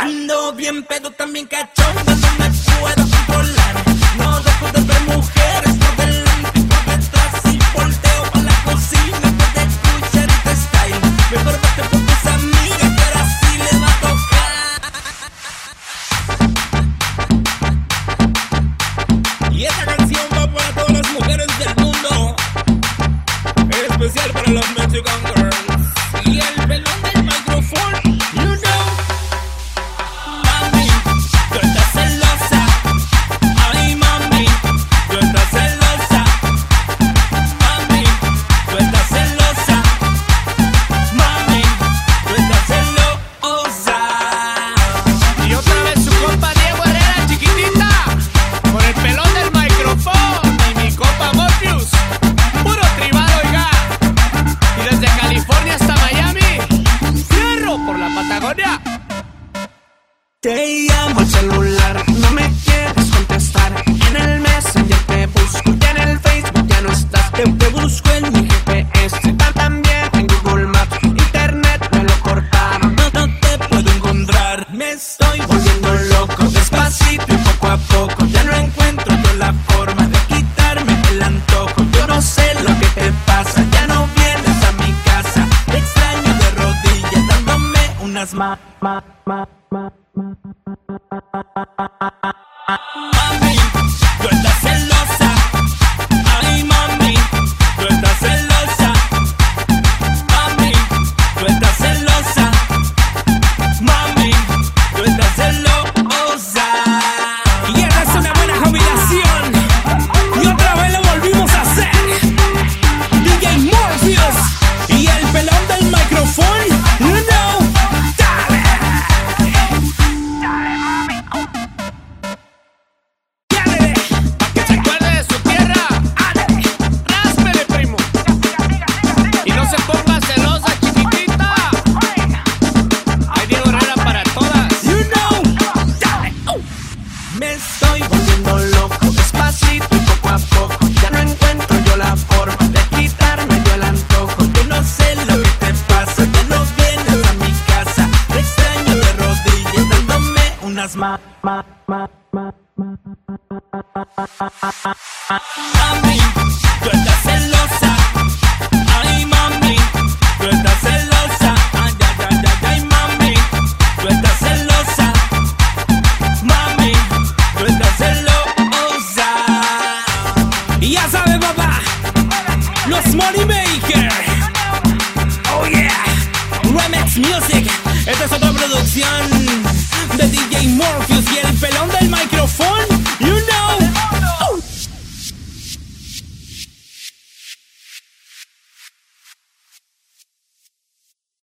Ando bien pedo, también cachondo, no me puedo controlar. No dejo de ver mujeres por delante y por detrás. Y volteo pa' la cocina para escuchar este style. Mejor por tus amigas, que ahora sí le va a tocar. Y esta canción va para todas las mujeres del mundo. En especial para las Mexican Girls. Te llamo al celular, no me quieres contestar. En el Messenger te busco y en el Facebook ya no estás. Te, te busco en mi GPS, ta- también en Google Maps. Internet me lo cortaron, no, no te puedo encontrar. Me estoy volviendo loco, despacito y poco a poco. Ya no encuentro yo la forma de quitarme el antojo. Yo no sé lo que te pasa, ya no vienes a mi casa. Extraño de rodillas, dándome unas ma, ma, ma, ma. Mami, volviendo loco, despacito poco a poco. Ya no encuentro yo la forma de quitarme yo el antojo. Yo no sé lo que te pasa, ya no vienes a mi casa. Te extraño de rodillas, dándome unas ma, ma, ma, ma, ma. Money Maker. Oh yeah, Remix Music. Esta es otra producción.